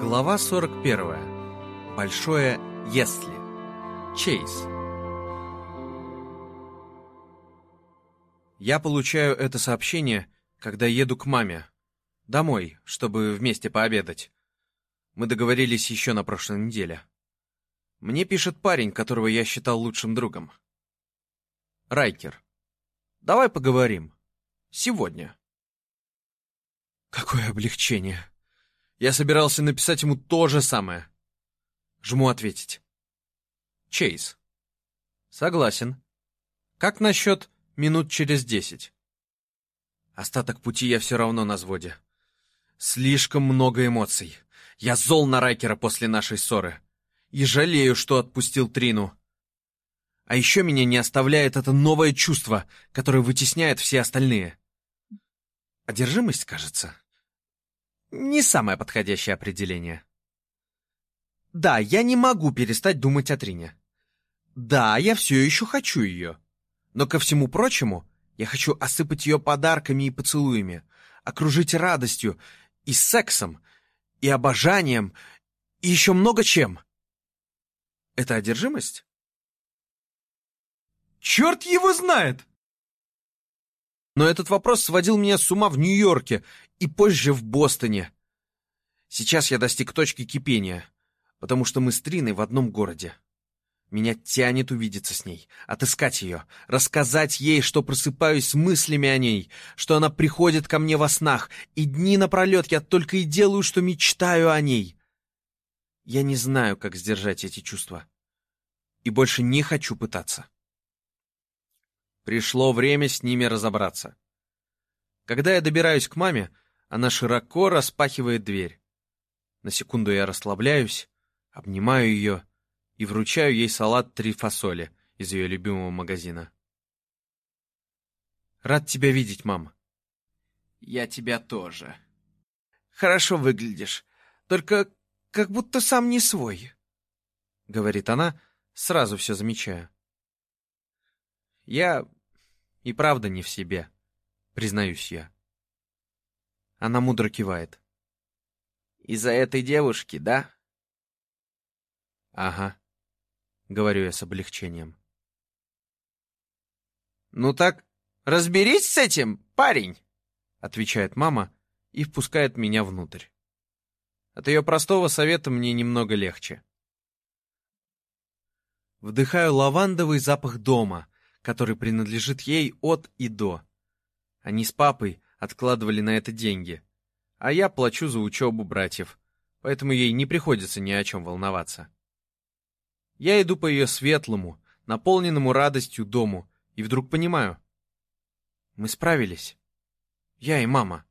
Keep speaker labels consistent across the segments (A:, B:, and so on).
A: Глава 41. Большое «если». Чейз. Я получаю это сообщение, когда еду к маме. Домой, чтобы вместе пообедать. Мы договорились еще на прошлой неделе. Мне пишет парень, которого я считал лучшим другом. Райкер. Давай поговорим. Сегодня. Какое облегчение. Я собирался написать ему то же самое. Жму ответить. Чейз. Согласен. Как насчет минут через десять? Остаток пути я все равно на взводе. Слишком много эмоций. Я зол на Райкера после нашей ссоры. И жалею, что отпустил Трину. А еще меня не оставляет это новое чувство, которое вытесняет все остальные. Одержимость, кажется. Не самое подходящее определение. Да, я не могу перестать думать о Трине. Да, я все еще хочу ее. Но ко всему прочему, я хочу осыпать ее подарками и поцелуями, окружить радостью и сексом, и обожанием, и еще много чем. Это одержимость? Черт его знает! Но этот вопрос сводил меня с ума в Нью-Йорке и позже в Бостоне. Сейчас я достиг точки кипения, потому что мы с Триной в одном городе. Меня тянет увидеться с ней, отыскать ее, рассказать ей, что просыпаюсь с мыслями о ней, что она приходит ко мне во снах, и дни напролет я только и делаю, что мечтаю о ней. Я не знаю, как сдержать эти чувства. И больше не хочу пытаться. Пришло время с ними разобраться. Когда я добираюсь к маме, она широко распахивает дверь. На секунду я расслабляюсь, обнимаю ее и вручаю ей салат три фасоли из ее любимого магазина. «Рад тебя видеть, мам». «Я тебя тоже». «Хорошо выглядишь, только как будто сам не свой», — говорит она, сразу все замечая. Я и правда не в себе, признаюсь я. Она мудро кивает. Из-за этой девушки, да? Ага, говорю я с облегчением. Ну так, разберись с этим, парень, отвечает мама и впускает меня внутрь. От ее простого совета мне немного легче. Вдыхаю лавандовый запах дома, который принадлежит ей от и до. Они с папой откладывали на это деньги, а я плачу за учебу братьев, поэтому ей не приходится ни о чем волноваться. Я иду по ее светлому, наполненному радостью дому, и вдруг понимаю. Мы справились. Я и мама.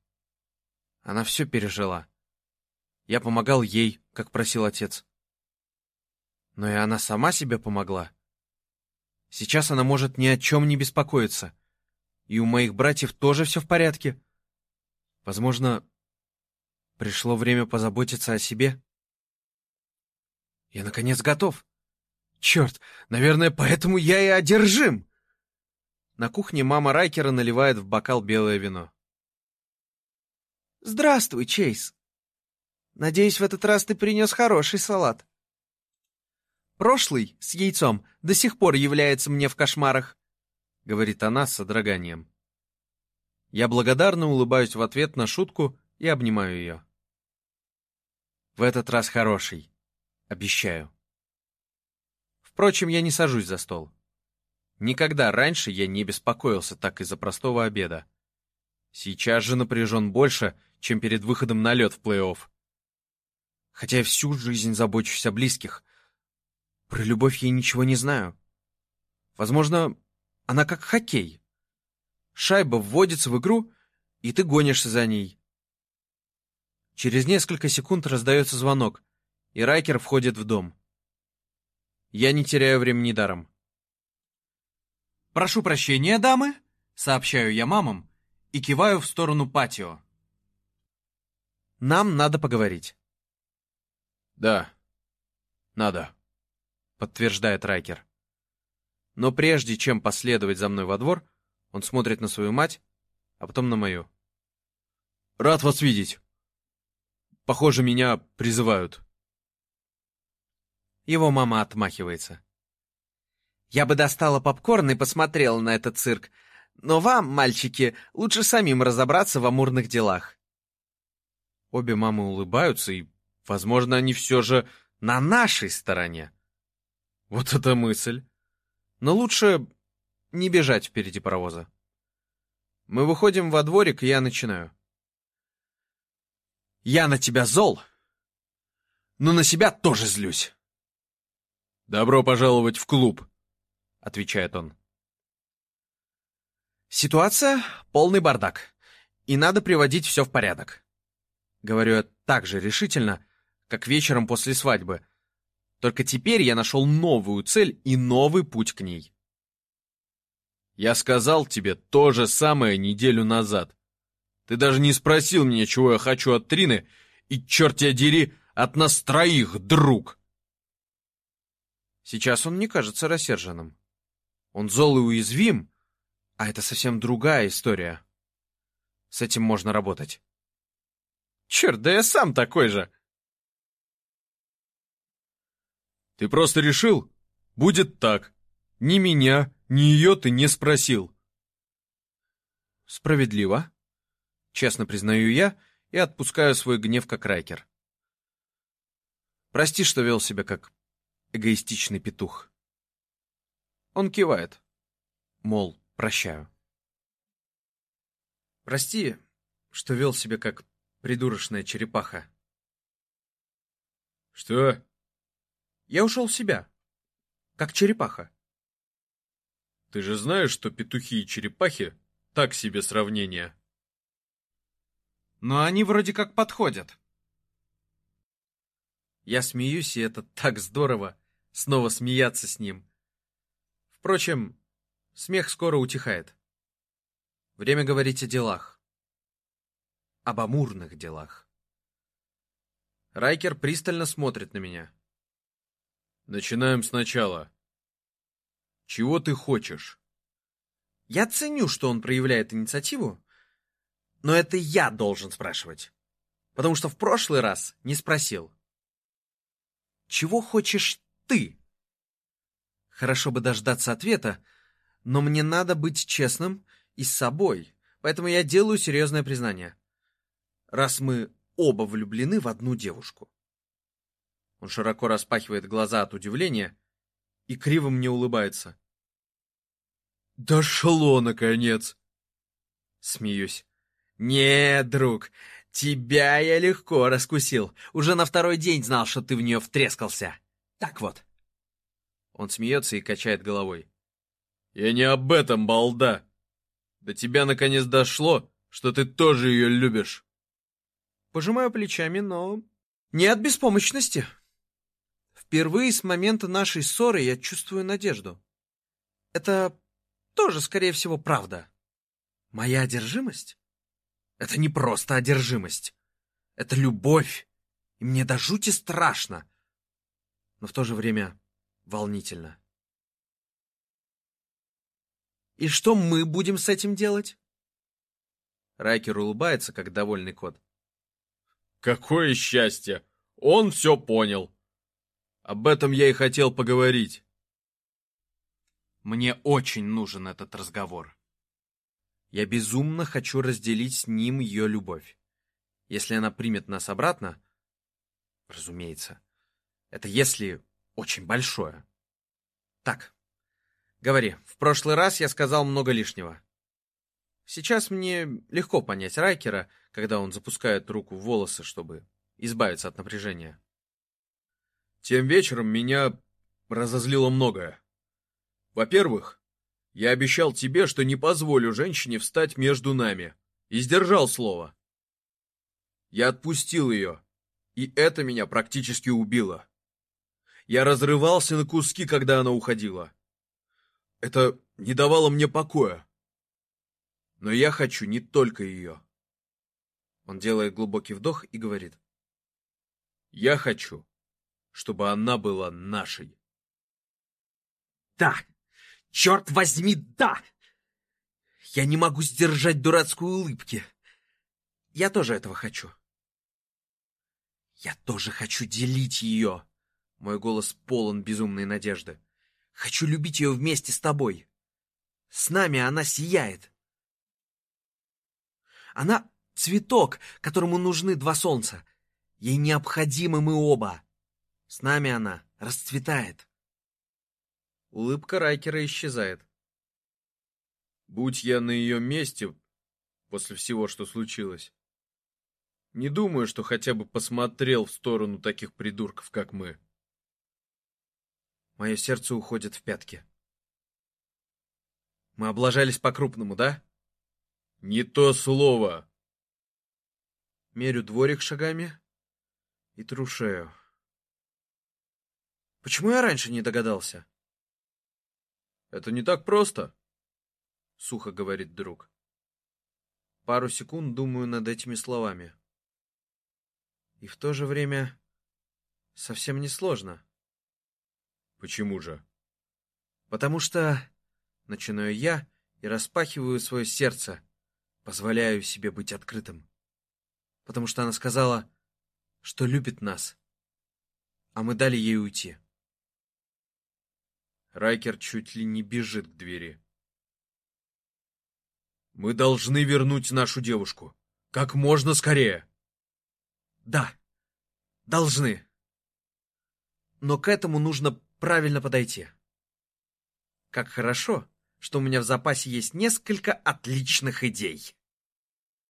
A: Она все пережила. Я помогал ей, как просил отец. Но и она сама себе помогла. Сейчас она может ни о чем не беспокоиться. И у моих братьев тоже все в порядке. Возможно, пришло время позаботиться о себе. Я, наконец, готов. Черт, наверное, поэтому я и одержим. На кухне мама Райкера наливает в бокал белое вино. «Здравствуй, Чейз. Надеюсь, в этот раз ты принес хороший салат». Прошлый, с яйцом, до сих пор является мне в кошмарах», — говорит она с содроганием. Я благодарно улыбаюсь в ответ на шутку и обнимаю ее. В этот раз хороший. Обещаю. Впрочем, я не сажусь за стол. Никогда раньше я не беспокоился так из-за простого обеда. Сейчас же напряжен больше, чем перед выходом на лед в плей-офф. Хотя я всю жизнь забочусь о близких, про любовь я ничего не знаю. Возможно, она как хоккей. Шайба вводится в игру, и ты гонишься за ней. Через несколько секунд раздается звонок, и Райкер входит в дом. Я не теряю времени даром. «Прошу прощения, дамы», — сообщаю я мамам и киваю в сторону патио. «Нам надо поговорить». «Да, надо» подтверждает Райкер. Но прежде чем последовать за мной во двор, он смотрит на свою мать, а потом на мою. «Рад вас видеть!» Похоже, меня призывают.
B: Его мама отмахивается. Я бы достала попкорн и посмотрела на этот цирк, но вам, мальчики, лучше самим разобраться в амурных делах.
A: Обе мамы улыбаются, и, возможно, они все же на нашей стороне. Вот это мысль. Но лучше не бежать впереди паровоза. Мы выходим во дворик, и я начинаю. Я на тебя зол, но на себя тоже злюсь. «Добро пожаловать в клуб», — отвечает он.
B: Ситуация — полный бардак, и надо приводить все в порядок. Говорю я так же решительно, как вечером после свадьбы. Только теперь я нашел новую цель и новый путь к ней.
A: Я сказал тебе то же самое неделю назад. Ты даже не спросил меня, чего я хочу от Трины, и, черт тебя дери, от нас троих, друг!» Сейчас он не кажется рассерженным. Он зол и уязвим, а это совсем другая история. С этим можно работать. Черт, да я сам такой же. Ты просто решил? Будет так. Ни меня, ни ее ты не спросил. Справедливо. Честно признаю я и отпускаю свой гнев как райкер. Прости, что вел себя как эгоистичный петух. Он кивает. Мол, прощаю. Прости, что вел себя как придурочная черепаха. Что? Я ушел в себя, как черепаха. Ты же знаешь, что петухи и черепахи — так себе сравнение.
B: Но они вроде как подходят. Я смеюсь, и это так здорово, снова смеяться с ним. Впрочем, смех скоро утихает. Время говорить о делах. Об амурных делах. Райкер пристально смотрит на меня.
A: Начинаем сначала. Чего ты хочешь?
B: Я ценю, что он проявляет инициативу, но это я должен спрашивать. Потому что в прошлый раз не спросил. Чего хочешь ты? Хорошо бы дождаться ответа, но мне надо быть честным и с собой, поэтому я делаю серьезное признание. Раз мы оба влюблены в одну девушку. Он широко распахивает глаза от удивления и криво мне улыбается.
A: «Дошло, наконец!»
B: Смеюсь. «Не, друг, тебя я легко раскусил. Уже на второй день знал, что ты в нее втрескался. Так вот». Он смеется и качает головой.
A: «Я не об этом, балда. До тебя наконец дошло, что ты тоже ее любишь».
B: Пожимаю плечами, но не от беспомощности. Впервые с момента нашей ссоры я чувствую надежду. Это тоже, скорее всего, правда. Моя одержимость — это не просто одержимость. Это любовь, и мне до жути страшно, но в то же время волнительно. И что мы будем с этим делать? Райкер улыбается, как довольный кот.
A: Какое счастье! Он все понял. Об этом я и хотел поговорить.
B: Мне очень нужен этот разговор. Я безумно хочу разделить с ним ее любовь. Если она примет нас обратно, разумеется, это если очень большое. Так, говори, в прошлый раз я сказал много лишнего. Сейчас мне легко понять Райкера, когда он запускает руку в волосы, чтобы избавиться от напряжения.
A: Тем вечером меня разозлило многое. Во-первых, я обещал тебе, что не позволю женщине встать между нами, и сдержал слово. Я отпустил ее, и это меня практически убило. Я разрывался на куски, когда она уходила. Это не давало мне покоя. Но я хочу не только ее. Он делает глубокий вдох и говорит. Я хочу, чтобы она была нашей.
B: Да! Черт возьми, да! Я не могу сдержать дурацкую улыбки. Я тоже этого хочу. Я тоже хочу делить ее. Мой голос полон безумной надежды. Хочу любить ее вместе с тобой. С нами она сияет. Она цветок, которому нужны два солнца. Ей необходимы мы оба. С нами она расцветает.
A: Улыбка Райкера исчезает. Будь я на ее месте после всего, что случилось, не думаю, что хотя бы посмотрел в сторону таких придурков, как мы.
B: Мое сердце уходит в пятки. Мы облажались по-крупному, да?
A: Не то слово.
B: Мерю дворик шагами и трушею. Почему я раньше не догадался?
A: Это не так просто, сухо говорит друг.
B: Пару секунд думаю над этими словами. И в то же время совсем не сложно.
A: Почему же?
B: Потому что начинаю я и распахиваю свое сердце, позволяю себе быть открытым. Потому что она сказала, что любит нас, а мы дали ей уйти.
A: Райкер чуть ли не бежит к двери. Мы должны вернуть нашу девушку. Как можно скорее.
B: Да, должны. Но к этому нужно правильно подойти. Как хорошо, что у меня в запасе есть несколько отличных идей.